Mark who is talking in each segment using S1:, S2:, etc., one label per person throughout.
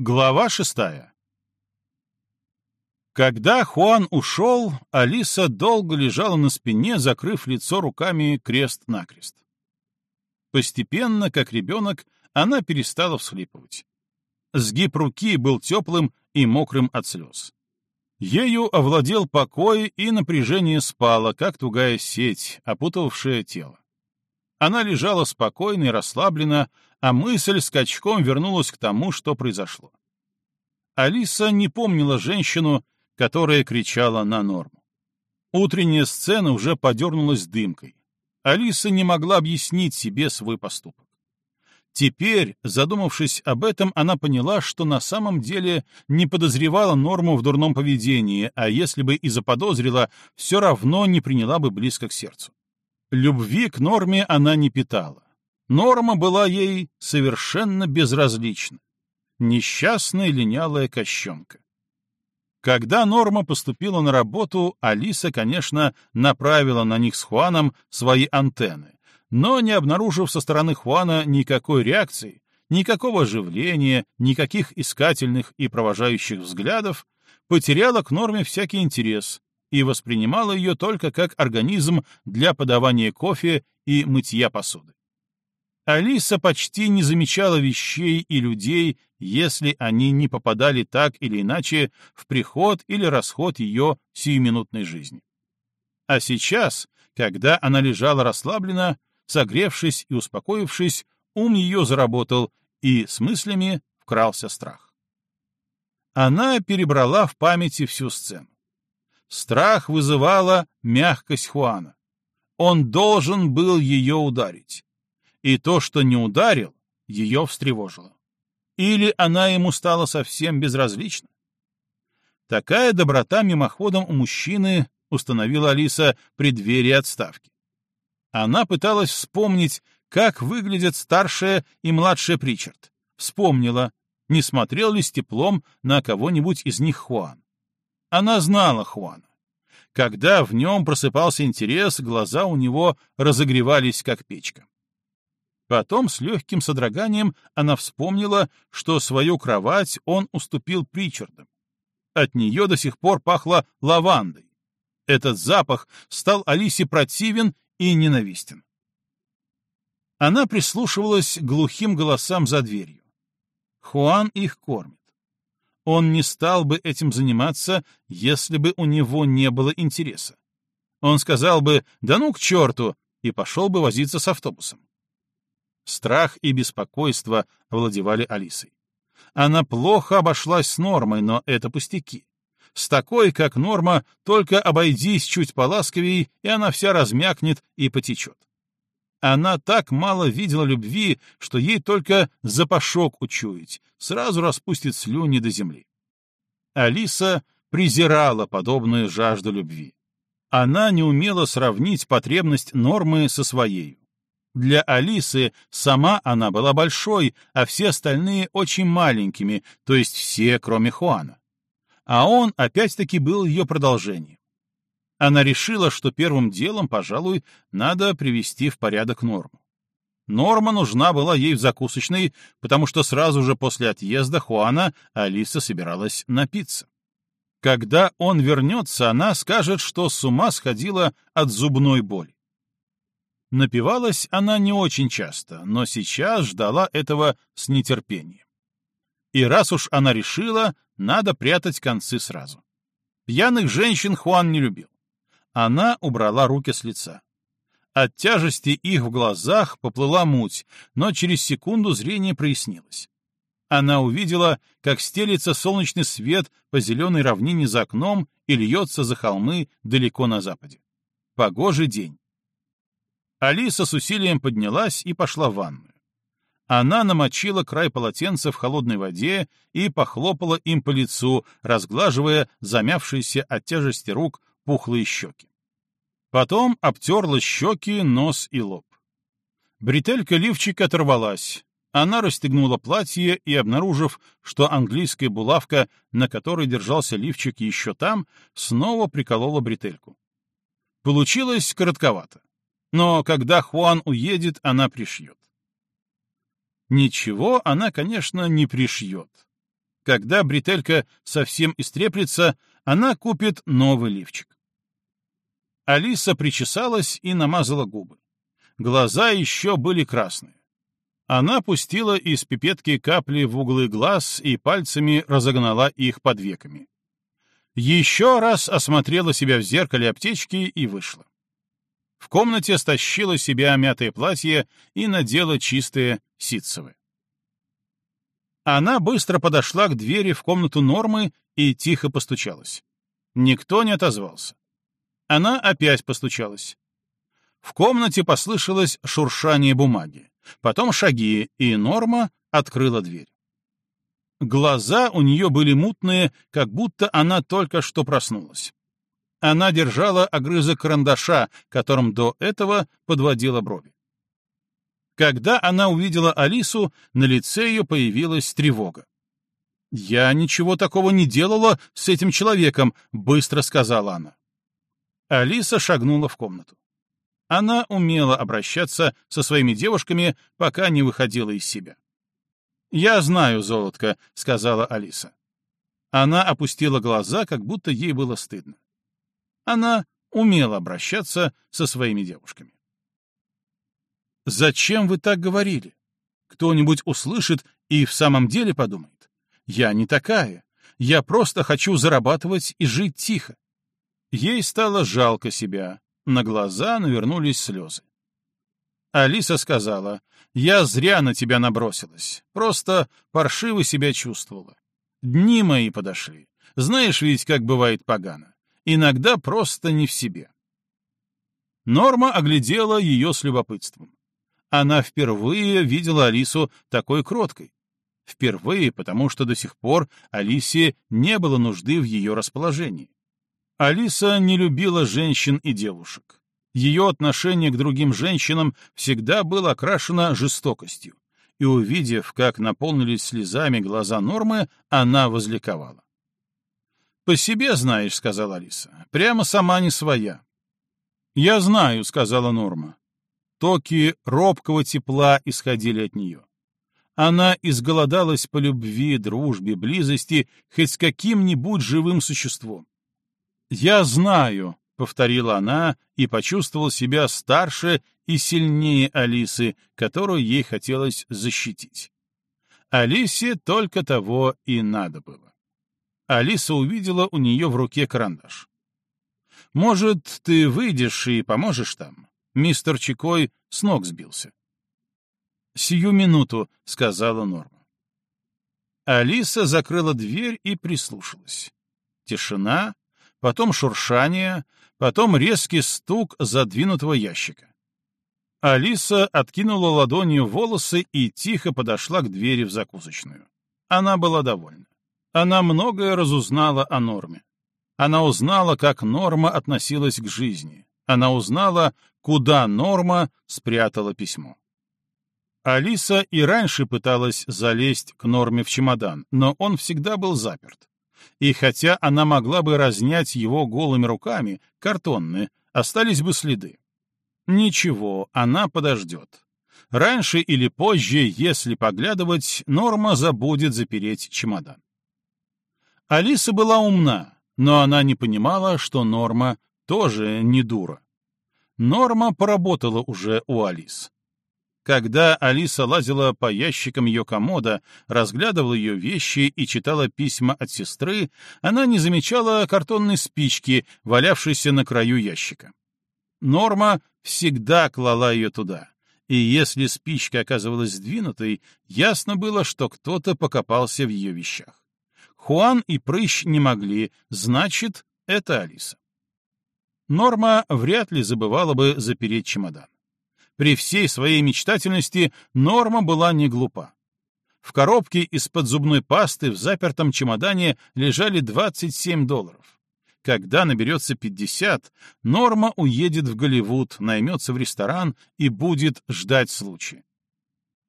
S1: Глава шестая Когда Хуан ушел, Алиса долго лежала на спине, закрыв лицо руками крест-накрест. Постепенно, как ребенок, она перестала всхлипывать. Сгиб руки был теплым и мокрым от слез. Ею овладел покой, и напряжение спало, как тугая сеть, опутавшая тело. Она лежала спокойно и расслабленно, а мысль скачком вернулась к тому, что произошло. Алиса не помнила женщину, которая кричала на норму. Утренняя сцена уже подернулась дымкой. Алиса не могла объяснить себе свой поступок. Теперь, задумавшись об этом, она поняла, что на самом деле не подозревала норму в дурном поведении, а если бы и заподозрила, все равно не приняла бы близко к сердцу. Любви к норме она не питала. Норма была ей совершенно безразлична. Несчастная линялая кощенка. Когда Норма поступила на работу, Алиса, конечно, направила на них с Хуаном свои антенны, но, не обнаружив со стороны Хуана никакой реакции, никакого оживления, никаких искательных и провожающих взглядов, потеряла к Норме всякий интерес и воспринимала ее только как организм для подавания кофе и мытья посуды. Алиса почти не замечала вещей и людей, если они не попадали так или иначе в приход или расход ее сиюминутной жизни. А сейчас, когда она лежала расслабленно, согревшись и успокоившись, ум ее заработал, и с мыслями вкрался страх. Она перебрала в памяти всю сцену. Страх вызывала мягкость Хуана. Он должен был ее ударить и то, что не ударил, ее встревожило. Или она ему стала совсем безразлична? Такая доброта мимоходом у мужчины установила Алиса преддверие отставки. Она пыталась вспомнить, как выглядят старшая и младшая Причард. Вспомнила, не смотрел ли с теплом на кого-нибудь из них Хуан. Она знала Хуана. Когда в нем просыпался интерес, глаза у него разогревались, как печка. Потом с легким содроганием она вспомнила, что свою кровать он уступил Причардам. От нее до сих пор пахло лавандой. Этот запах стал Алисе противен и ненавистен. Она прислушивалась глухим голосам за дверью. Хуан их кормит. Он не стал бы этим заниматься, если бы у него не было интереса. Он сказал бы «да ну к черту» и пошел бы возиться с автобусом. Страх и беспокойство овладевали Алисой. Она плохо обошлась с Нормой, но это пустяки. С такой, как Норма, только обойдись чуть поласковей, и она вся размякнет и потечет. Она так мало видела любви, что ей только запашок учуять, сразу распустит слюни до земли. Алиса презирала подобную жажду любви. Она не умела сравнить потребность Нормы со своей. Для Алисы сама она была большой, а все остальные очень маленькими, то есть все, кроме Хуана. А он опять-таки был ее продолжением. Она решила, что первым делом, пожалуй, надо привести в порядок норму. Норма нужна была ей в закусочной, потому что сразу же после отъезда Хуана Алиса собиралась напиться. Когда он вернется, она скажет, что с ума сходила от зубной боли. Напивалась она не очень часто, но сейчас ждала этого с нетерпением. И раз уж она решила, надо прятать концы сразу. Пьяных женщин Хуан не любил. Она убрала руки с лица. От тяжести их в глазах поплыла муть, но через секунду зрение прояснилось. Она увидела, как стелится солнечный свет по зеленой равнине за окном и льется за холмы далеко на западе. Погожий день. Алиса с усилием поднялась и пошла в ванную. Она намочила край полотенца в холодной воде и похлопала им по лицу, разглаживая замявшиеся от тяжести рук пухлые щеки. Потом обтерла щеки, нос и лоб. Бретелька лифчика оторвалась. Она расстегнула платье и, обнаружив, что английская булавка, на которой держался лифчик еще там, снова приколола бретельку. Получилось коротковато. Но когда Хуан уедет, она пришьет. Ничего она, конечно, не пришьет. Когда бретелька совсем истреплется, она купит новый лифчик. Алиса причесалась и намазала губы. Глаза еще были красные. Она пустила из пипетки капли в углы глаз и пальцами разогнала их под веками. Еще раз осмотрела себя в зеркале аптечки и вышла. В комнате стащила себя мятое платье и надела чистое ситцевое. Она быстро подошла к двери в комнату Нормы и тихо постучалась. Никто не отозвался. Она опять постучалась. В комнате послышалось шуршание бумаги, потом шаги, и Норма открыла дверь. Глаза у нее были мутные, как будто она только что проснулась. Она держала огрызок карандаша, которым до этого подводила брови. Когда она увидела Алису, на лице ее появилась тревога. «Я ничего такого не делала с этим человеком», — быстро сказала она. Алиса шагнула в комнату. Она умела обращаться со своими девушками, пока не выходила из себя. «Я знаю, золотко», — сказала Алиса. Она опустила глаза, как будто ей было стыдно. Она умела обращаться со своими девушками. Зачем вы так говорили? Кто-нибудь услышит и в самом деле подумает. Я не такая. Я просто хочу зарабатывать и жить тихо. Ей стало жалко себя. На глаза навернулись слезы. Алиса сказала, «Я зря на тебя набросилась. Просто паршиво себя чувствовала. Дни мои подошли. Знаешь ведь, как бывает погано. Иногда просто не в себе». Норма оглядела ее с любопытством. Она впервые видела Алису такой кроткой. Впервые, потому что до сих пор Алисе не было нужды в ее расположении. Алиса не любила женщин и девушек. Ее отношение к другим женщинам всегда было окрашено жестокостью, и, увидев, как наполнились слезами глаза Нормы, она возликовала. «По себе знаешь», — сказала Алиса, — «прямо сама не своя». «Я знаю», — сказала Норма. Токи робкого тепла исходили от нее. Она изголодалась по любви, дружбе, близости хоть с каким-нибудь живым существом. «Я знаю», — повторила она и почувствовала себя старше и сильнее Алисы, которую ей хотелось защитить. Алисе только того и надо было. Алиса увидела у нее в руке карандаш. «Может, ты выйдешь и поможешь там? Мистер Чикой с ног сбился. «Сию минуту», — сказала Норма. Алиса закрыла дверь и прислушалась. Тишина, потом шуршание, потом резкий стук задвинутого ящика. Алиса откинула ладонью волосы и тихо подошла к двери в закусочную. Она была довольна. Она многое разузнала о Норме. Она узнала, как Норма относилась к жизни. Она узнала, куда Норма спрятала письмо. Алиса и раньше пыталась залезть к Норме в чемодан, но он всегда был заперт. И хотя она могла бы разнять его голыми руками, картонные, остались бы следы. Ничего, она подождет. Раньше или позже, если поглядывать, Норма забудет запереть чемодан. Алиса была умна, но она не понимала, что Норма тоже не дура. Норма поработала уже у Алис. Когда Алиса лазила по ящикам ее комода, разглядывала ее вещи и читала письма от сестры, она не замечала картонной спички, валявшейся на краю ящика. Норма всегда клала ее туда, и если спичка оказывалась сдвинутой, ясно было, что кто-то покопался в ее вещах. Хуан и Прыщ не могли, значит, это Алиса. Норма вряд ли забывала бы запереть чемодан. При всей своей мечтательности Норма была не глупа. В коробке из-под зубной пасты в запертом чемодане лежали 27 долларов. Когда наберется 50, Норма уедет в Голливуд, наймется в ресторан и будет ждать случая.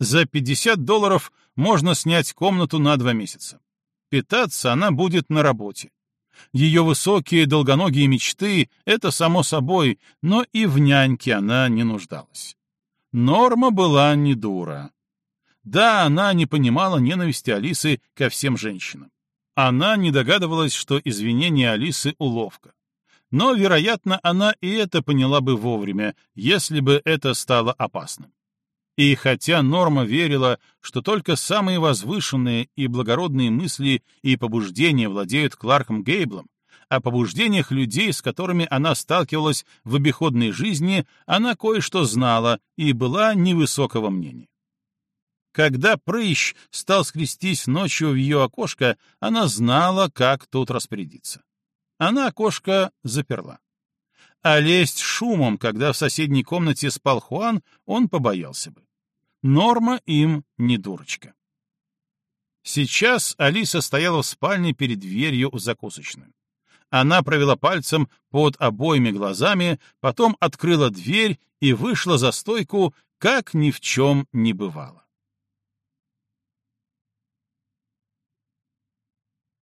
S1: За 50 долларов можно снять комнату на два месяца. Питаться она будет на работе. Ее высокие долгоногие мечты — это само собой, но и в няньке она не нуждалась. Норма была не дура. Да, она не понимала ненависти Алисы ко всем женщинам. Она не догадывалась, что извинение Алисы — уловка. Но, вероятно, она и это поняла бы вовремя, если бы это стало опасным. И хотя Норма верила, что только самые возвышенные и благородные мысли и побуждения владеют Кларком Гейблом, о побуждениях людей, с которыми она сталкивалась в обиходной жизни, она кое-что знала и была невысокого мнения. Когда прыщ стал скрестись ночью в ее окошко, она знала, как тут распорядиться. Она окошко заперла. А лезть шумом, когда в соседней комнате спал Хуан, он побоялся бы. Норма им не дурочка. Сейчас Алиса стояла в спальне перед дверью в закусочную. Она провела пальцем под обоими глазами, потом открыла дверь и вышла за стойку, как ни в чем не бывало.